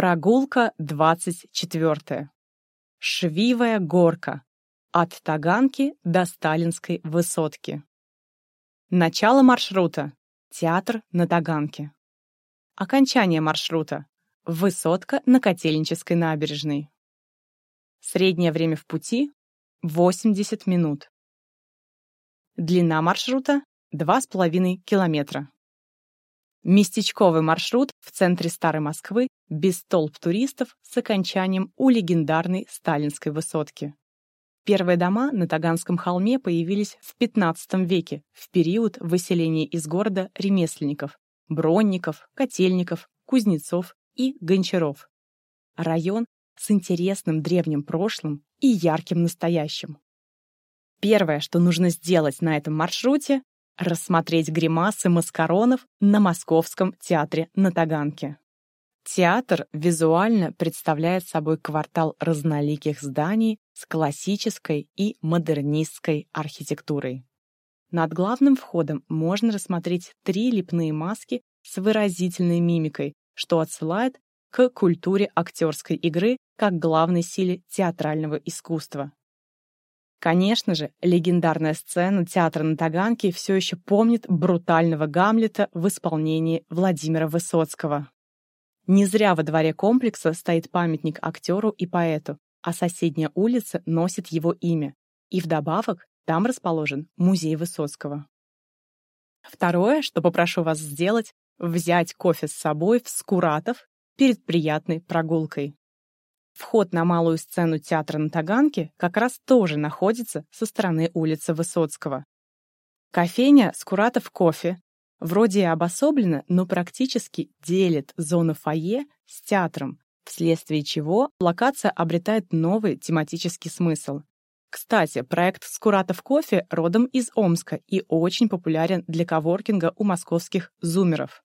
Прогулка 24. Швивая горка. От Таганки до Сталинской высотки. Начало маршрута. Театр на Таганке. Окончание маршрута. Высотка на Котельнической набережной. Среднее время в пути — 80 минут. Длина маршрута — 2,5 километра. Местечковый маршрут в центре Старой Москвы без толп туристов с окончанием у легендарной Сталинской высотки. Первые дома на Таганском холме появились в XV веке, в период выселения из города ремесленников, бронников, котельников, кузнецов и гончаров. Район с интересным древним прошлым и ярким настоящим. Первое, что нужно сделать на этом маршруте, рассмотреть гримасы маскаронов на Московском театре на Таганке. Театр визуально представляет собой квартал разноликих зданий с классической и модернистской архитектурой. Над главным входом можно рассмотреть три лепные маски с выразительной мимикой, что отсылает к культуре актерской игры как главной силе театрального искусства. Конечно же, легендарная сцена театра на Таганке все еще помнит брутального Гамлета в исполнении Владимира Высоцкого. Не зря во дворе комплекса стоит памятник актеру и поэту, а соседняя улица носит его имя. И вдобавок там расположен музей Высоцкого. Второе, что попрошу вас сделать, взять кофе с собой в Скуратов перед приятной прогулкой. Вход на малую сцену театра на Таганке как раз тоже находится со стороны улицы Высоцкого. Кофейня «Скуратов кофе» вроде и обособлена, но практически делит зону фойе с театром, вследствие чего локация обретает новый тематический смысл. Кстати, проект «Скуратов кофе» родом из Омска и очень популярен для коворкинга у московских зумеров.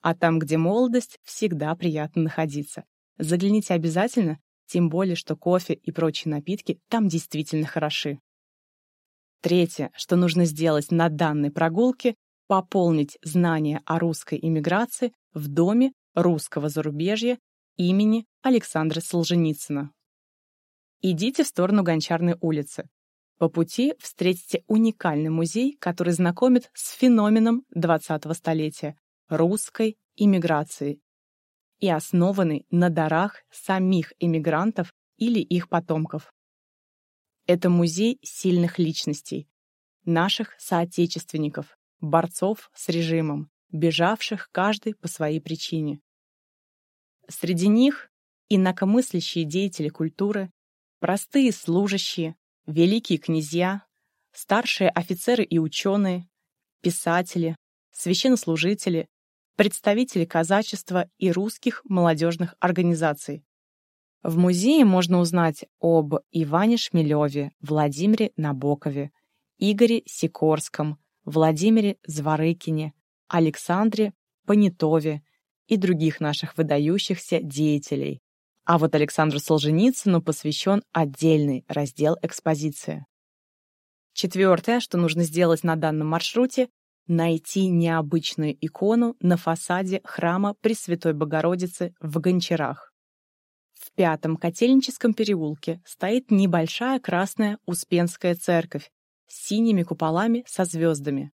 А там, где молодость, всегда приятно находиться. Загляните обязательно, тем более, что кофе и прочие напитки там действительно хороши. Третье, что нужно сделать на данной прогулке, пополнить знания о русской иммиграции в доме русского зарубежья имени Александра Солженицына. Идите в сторону Гончарной улицы. По пути встретите уникальный музей, который знакомит с феноменом 20-го столетия – русской иммиграции и основанный на дарах самих иммигрантов или их потомков. Это музей сильных личностей, наших соотечественников, борцов с режимом, бежавших каждый по своей причине. Среди них инакомыслящие деятели культуры, простые служащие, великие князья, старшие офицеры и ученые, писатели, священнослужители, представители казачества и русских молодежных организаций. В музее можно узнать об Иване Шмелеве, Владимире Набокове, Игоре Сикорском, Владимире Зворыкине, Александре Понятове и других наших выдающихся деятелей. А вот Александру Солженицыну посвящен отдельный раздел экспозиции. Четвертое, что нужно сделать на данном маршруте, найти необычную икону на фасаде храма Пресвятой Богородицы в Гончарах. В пятом Котельническом переулке стоит небольшая красная Успенская церковь с синими куполами со звездами.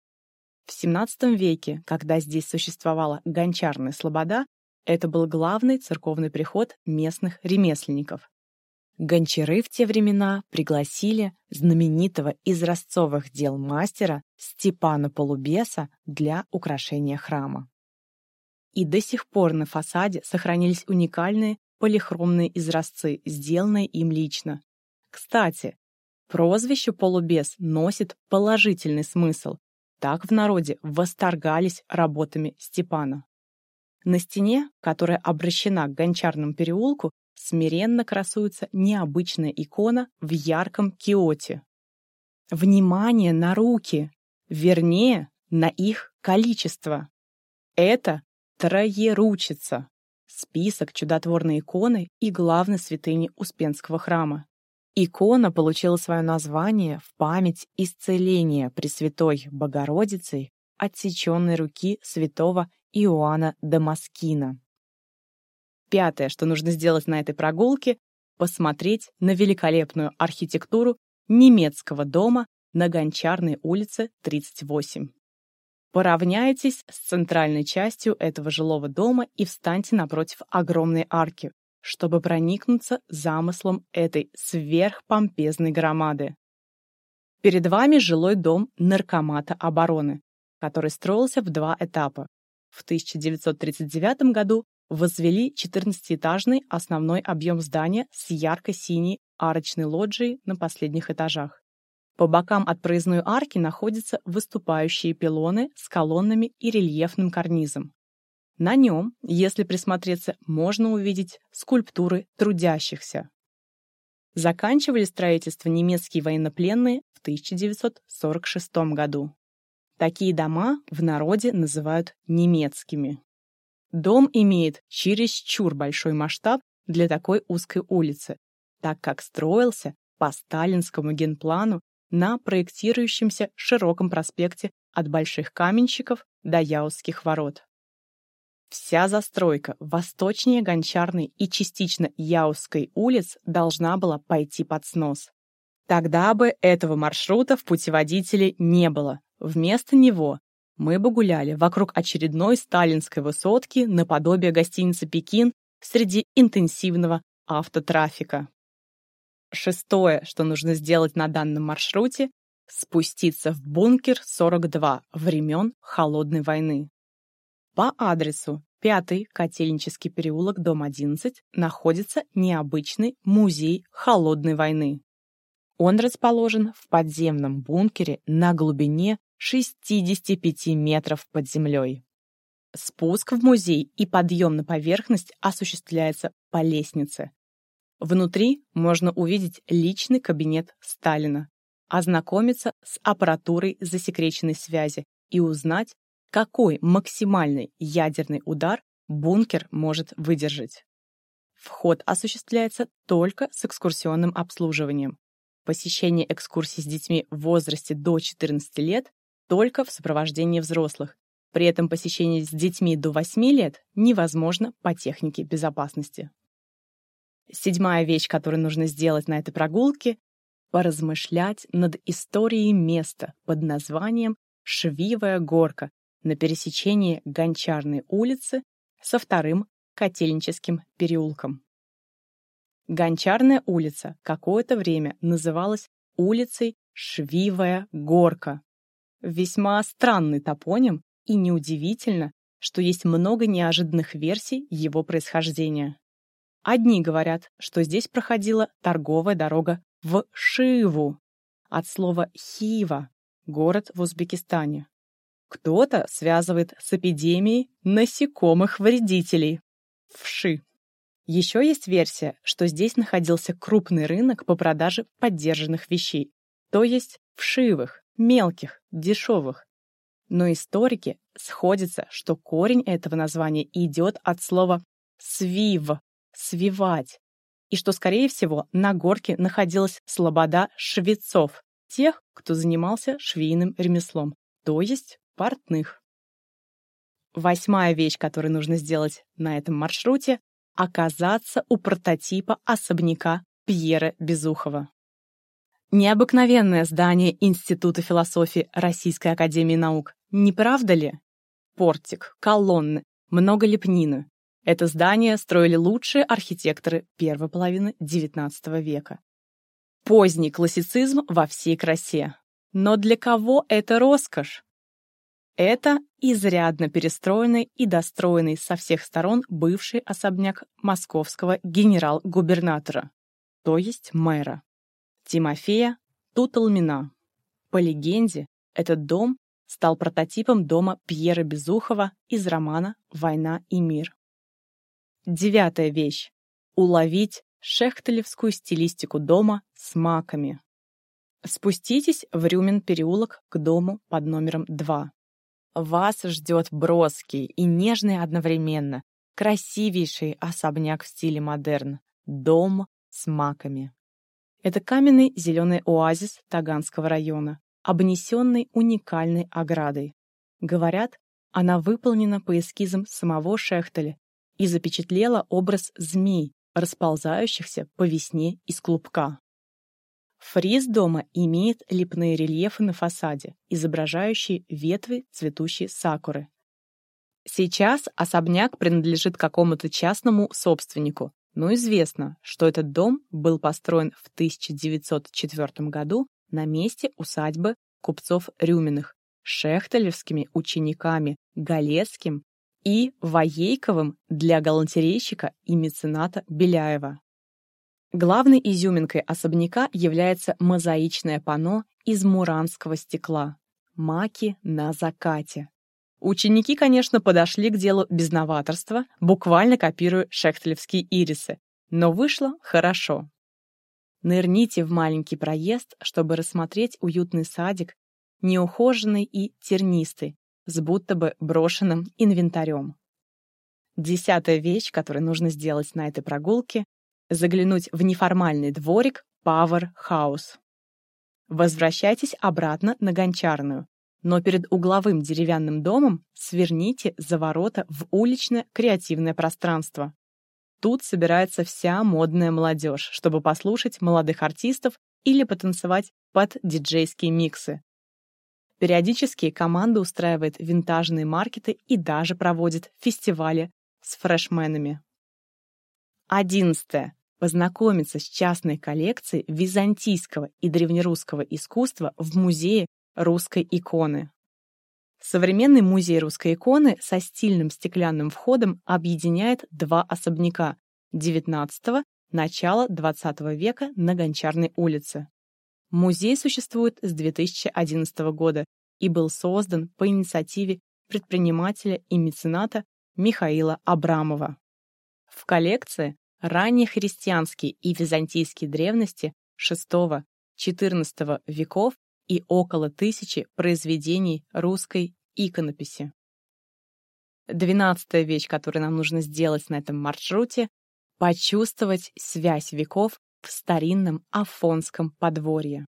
В XVII веке, когда здесь существовала гончарная слобода, это был главный церковный приход местных ремесленников. Гончары в те времена пригласили знаменитого из Ростцовых дел мастера Степана Полубеса для украшения храма. И до сих пор на фасаде сохранились уникальные полихромные изразцы, сделанные им лично. Кстати, прозвище «Полубес» носит положительный смысл. Так в народе восторгались работами Степана. На стене, которая обращена к гончарному переулку, смиренно красуется необычная икона в ярком киоте. Внимание на руки, вернее, на их количество. Это троеручица, список чудотворной иконы и главной святыни Успенского храма. Икона получила свое название в память исцеления Пресвятой Богородицей отсеченной руки святого Иоанна Дамаскина. Пятое, что нужно сделать на этой прогулке, посмотреть на великолепную архитектуру немецкого дома на Гончарной улице 38. Поравняйтесь с центральной частью этого жилого дома и встаньте напротив огромной арки, чтобы проникнуться замыслом этой сверхпомпезной громады. Перед вами жилой дом Наркомата обороны, который строился в два этапа. В 1939 году возвели 14-этажный основной объем здания с ярко-синей арочной лоджией на последних этажах. По бокам от проездной арки находятся выступающие пилоны с колоннами и рельефным карнизом. На нем, если присмотреться, можно увидеть скульптуры трудящихся. Заканчивали строительство немецкие военнопленные в 1946 году. Такие дома в народе называют немецкими. Дом имеет чересчур большой масштаб для такой узкой улицы, так как строился по сталинскому генплану на проектирующемся широком проспекте от Больших Каменщиков до Яузских ворот. Вся застройка восточнее Гончарной и частично Яузской улиц должна была пойти под снос. Тогда бы этого маршрута в путеводителе не было. Вместо него мы бы гуляли вокруг очередной сталинской высотки наподобие гостиницы «Пекин» среди интенсивного автотрафика. Шестое, что нужно сделать на данном маршруте – спуститься в бункер 42 времен Холодной войны. По адресу 5 Котельнический переулок, дом 11, находится необычный музей Холодной войны. Он расположен в подземном бункере на глубине 65 метров под землей. Спуск в музей и подъем на поверхность осуществляется по лестнице. Внутри можно увидеть личный кабинет Сталина, ознакомиться с аппаратурой засекреченной связи и узнать, какой максимальный ядерный удар бункер может выдержать. Вход осуществляется только с экскурсионным обслуживанием. Посещение экскурсий с детьми в возрасте до 14 лет только в сопровождении взрослых. При этом посещение с детьми до 8 лет невозможно по технике безопасности. Седьмая вещь, которую нужно сделать на этой прогулке — поразмышлять над историей места под названием Швивая горка на пересечении Гончарной улицы со вторым Котельническим переулком. Гончарная улица какое-то время называлась улицей Швивая горка. Весьма странный топоним, и неудивительно, что есть много неожиданных версий его происхождения. Одни говорят, что здесь проходила торговая дорога в Шиву, от слова «Хива» — город в Узбекистане. Кто-то связывает с эпидемией насекомых-вредителей — вши. Еще есть версия, что здесь находился крупный рынок по продаже поддержанных вещей, то есть вшивых, мелких, дешевых. Но историки сходятся, что корень этого названия идет от слова «свив», свивать, и что, скорее всего, на горке находилась слобода швецов, тех, кто занимался швейным ремеслом, то есть портных. Восьмая вещь, которую нужно сделать на этом маршруте — оказаться у прототипа особняка Пьера Безухова. Необыкновенное здание Института философии Российской академии наук, не правда ли? Портик, колонны, много лепнины, это здание строили лучшие архитекторы первой половины XIX века. Поздний классицизм во всей красе. Но для кого это роскошь? Это изрядно перестроенный и достроенный со всех сторон бывший особняк московского генерал-губернатора, то есть мэра, Тимофея Туталмина. По легенде, этот дом стал прототипом дома Пьера Безухова из романа «Война и мир». Девятая вещь. Уловить шехтелевскую стилистику дома с маками. Спуститесь в Рюмин переулок к дому под номером 2. Вас ждет броский и нежный одновременно, красивейший особняк в стиле модерн. Дом с маками. Это каменный зеленый оазис Таганского района, обнесенный уникальной оградой. Говорят, она выполнена по эскизам самого Шехтеля и запечатлела образ змей, расползающихся по весне из клубка. Фриз дома имеет лепные рельефы на фасаде, изображающие ветви цветущей сакуры. Сейчас особняк принадлежит какому-то частному собственнику, но известно, что этот дом был построен в 1904 году на месте усадьбы купцов Рюминых, шехтелевскими учениками Галецким и Воейковым для галантерейщика и мецената Беляева. Главной изюминкой особняка является мозаичное панно из муранского стекла «Маки на закате». Ученики, конечно, подошли к делу без новаторства, буквально копируя шехтелевские ирисы, но вышло хорошо. Нырните в маленький проезд, чтобы рассмотреть уютный садик, неухоженный и тернистый, с будто бы брошенным инвентарем. Десятая вещь, которую нужно сделать на этой прогулке — заглянуть в неформальный дворик Power House. Возвращайтесь обратно на Гончарную, но перед угловым деревянным домом сверните за ворота в уличное креативное пространство. Тут собирается вся модная молодежь, чтобы послушать молодых артистов или потанцевать под диджейские миксы. Периодически команда устраивает винтажные маркеты и даже проводит фестивали с фрешменами. Одиннадцатое. Познакомиться с частной коллекцией византийского и древнерусского искусства в Музее русской иконы. Современный музей русской иконы со стильным стеклянным входом объединяет два особняка XIX – начала XX века на Гончарной улице. Музей существует с 2011 года и был создан по инициативе предпринимателя и мецената Михаила Абрамова. В коллекции ранние христианские и византийские древности VI-XIV веков и около тысячи произведений русской иконописи. Двенадцатая вещь, которую нам нужно сделать на этом маршруте — почувствовать связь веков в старинном Афонском подворье.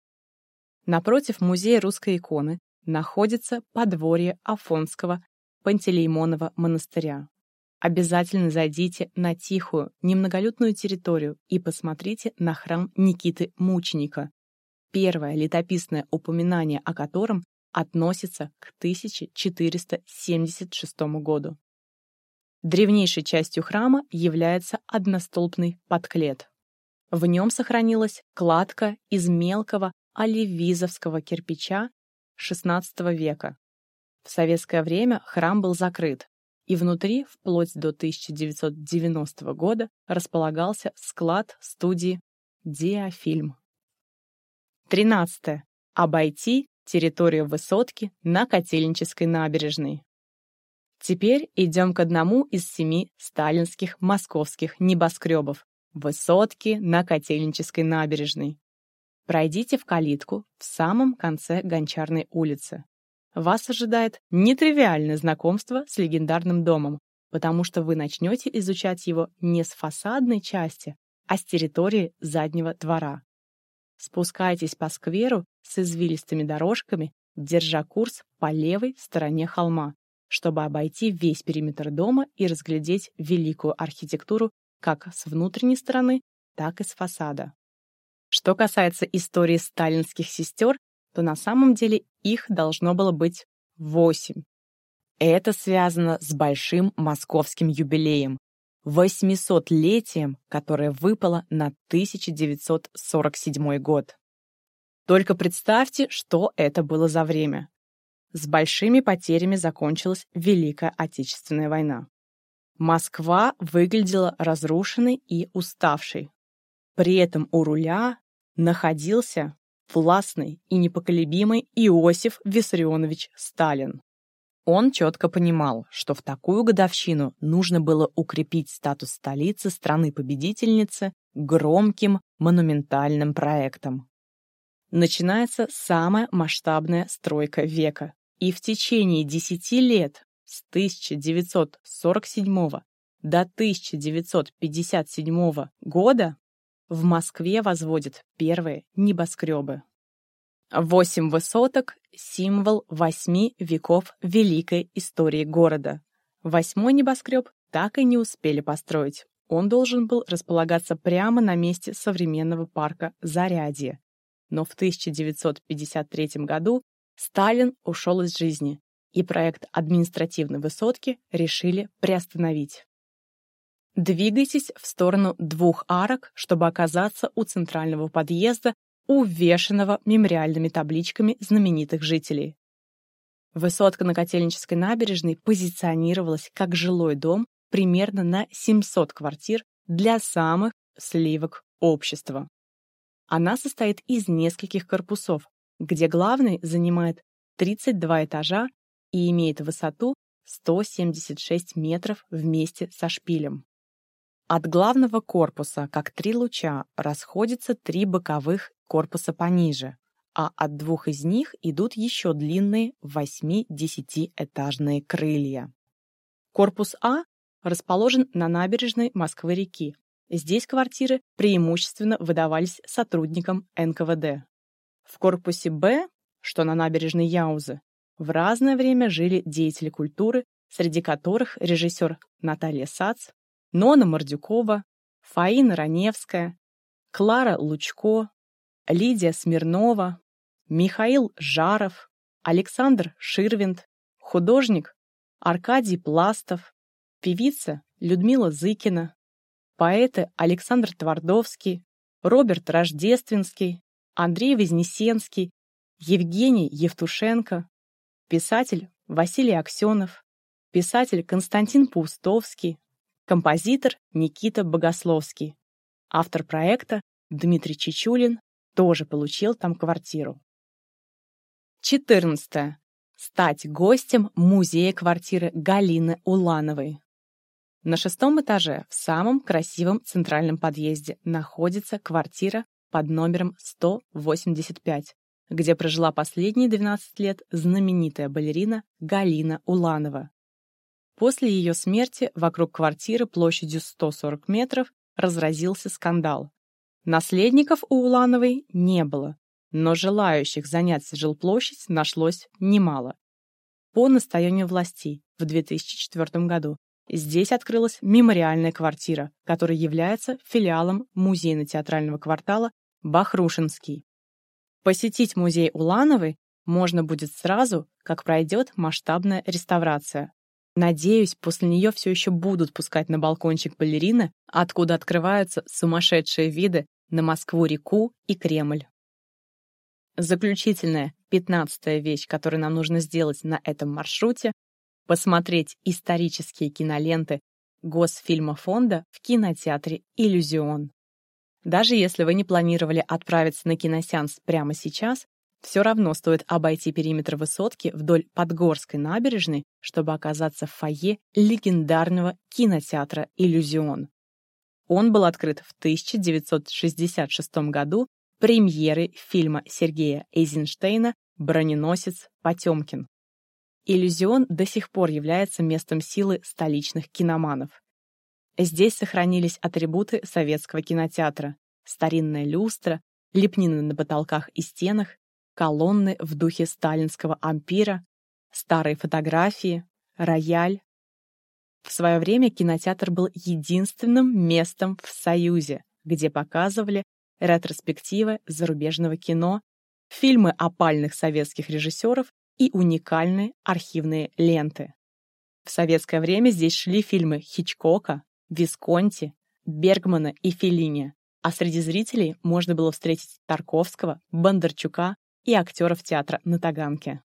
Напротив музея русской иконы находится подворье Афонского Пантелеймонова монастыря. Обязательно зайдите на тихую, немноголюдную территорию и посмотрите на храм Никиты Мученика, первое летописное упоминание о котором относится к 1476 году. Древнейшей частью храма является одностолбный подклет. В нем сохранилась кладка из мелкого оливизовского кирпича XVI века. В советское время храм был закрыт, и внутри, вплоть до 1990 года, располагался склад студии «Диафильм». 13. Обойти территорию высотки на Котельнической набережной. Теперь идем к одному из семи сталинских московских небоскребов – высотки на Котельнической набережной. Пройдите в калитку в самом конце Гончарной улицы. Вас ожидает нетривиальное знакомство с легендарным домом, потому что вы начнете изучать его не с фасадной части, а с территории заднего двора. Спускайтесь по скверу с извилистыми дорожками, держа курс по левой стороне холма, чтобы обойти весь периметр дома и разглядеть великую архитектуру как с внутренней стороны, так и с фасада. Что касается истории сталинских сестер, то на самом деле их должно было быть восемь. Это связано с большим московским юбилеем, 800-летием, которое выпало на 1947 год. Только представьте, что это было за время. С большими потерями закончилась Великая Отечественная война. Москва выглядела разрушенной и уставшей. При этом у руля находился властный и непоколебимый Иосиф Виссарионович Сталин. Он четко понимал, что в такую годовщину нужно было укрепить статус столицы страны-победительницы громким монументальным проектом. Начинается самая масштабная стройка века, и в течение 10 лет с 1947 до 1957 года в Москве возводят первые небоскребы. Восемь высоток — символ восьми веков великой истории города. Восьмой небоскреб так и не успели построить. Он должен был располагаться прямо на месте современного парка Зарядье. Но в 1953 году Сталин ушел из жизни, и проект административной высотки решили приостановить. Двигайтесь в сторону двух арок, чтобы оказаться у центрального подъезда, увешанного мемориальными табличками знаменитых жителей. Высотка на Котельнической набережной позиционировалась как жилой дом примерно на 700 квартир для самых сливок общества. Она состоит из нескольких корпусов, где главный занимает 32 этажа и имеет высоту 176 метров вместе со шпилем. От главного корпуса, как три луча, расходятся три боковых корпуса пониже, а от двух из них идут еще длинные 8-10-этажные крылья. Корпус А расположен на набережной Москвы-реки. Здесь квартиры преимущественно выдавались сотрудникам НКВД. В корпусе Б, что на набережной Яузы, в разное время жили деятели культуры, среди которых режиссер Наталья Сац, Нона Мордюкова, Фаина Раневская, Клара Лучко, Лидия Смирнова, Михаил Жаров, Александр Ширвинд, художник Аркадий Пластов, певица Людмила Зыкина, поэты Александр Твардовский, Роберт Рождественский, Андрей Вознесенский, Евгений Евтушенко, писатель Василий Аксенов, писатель Константин Паустовский, композитор Никита Богословский, автор проекта Дмитрий Чичулин тоже получил там квартиру. 14. Стать гостем музея-квартиры Галины Улановой. На шестом этаже, в самом красивом центральном подъезде, находится квартира под номером 185, где прожила последние 12 лет знаменитая балерина Галина Уланова. После ее смерти вокруг квартиры площадью 140 метров разразился скандал. Наследников у Улановой не было, но желающих занять жилплощадь нашлось немало. По настоянию властей в 2004 году здесь открылась мемориальная квартира, которая является филиалом музейно-театрального квартала Бахрушинский. Посетить музей Улановой можно будет сразу, как пройдет масштабная реставрация. Надеюсь, после нее все еще будут пускать на балкончик балерины, откуда открываются сумасшедшие виды на Москву-реку и Кремль. Заключительная, пятнадцатая вещь, которую нам нужно сделать на этом маршруте — посмотреть исторические киноленты Госфильмофонда в кинотеатре «Иллюзион». Даже если вы не планировали отправиться на киносеанс прямо сейчас, все равно стоит обойти периметр высотки вдоль Подгорской набережной, чтобы оказаться в фойе легендарного кинотеатра «Иллюзион». Он был открыт в 1966 году премьеры фильма Сергея Эйзенштейна «Броненосец Потемкин». Иллюзион до сих пор является местом силы столичных киноманов. Здесь сохранились атрибуты советского кинотеатра, старинная люстра, лепнины на потолках и стенах, колонны в духе сталинского ампира, старые фотографии, рояль. В свое время кинотеатр был единственным местом в Союзе, где показывали ретроспективы зарубежного кино, фильмы опальных советских режиссеров и уникальные архивные ленты. В советское время здесь шли фильмы Хичкока, Висконти, Бергмана и Феллини, а среди зрителей можно было встретить Тарковского, Бондарчука и актеров театра на Таганке.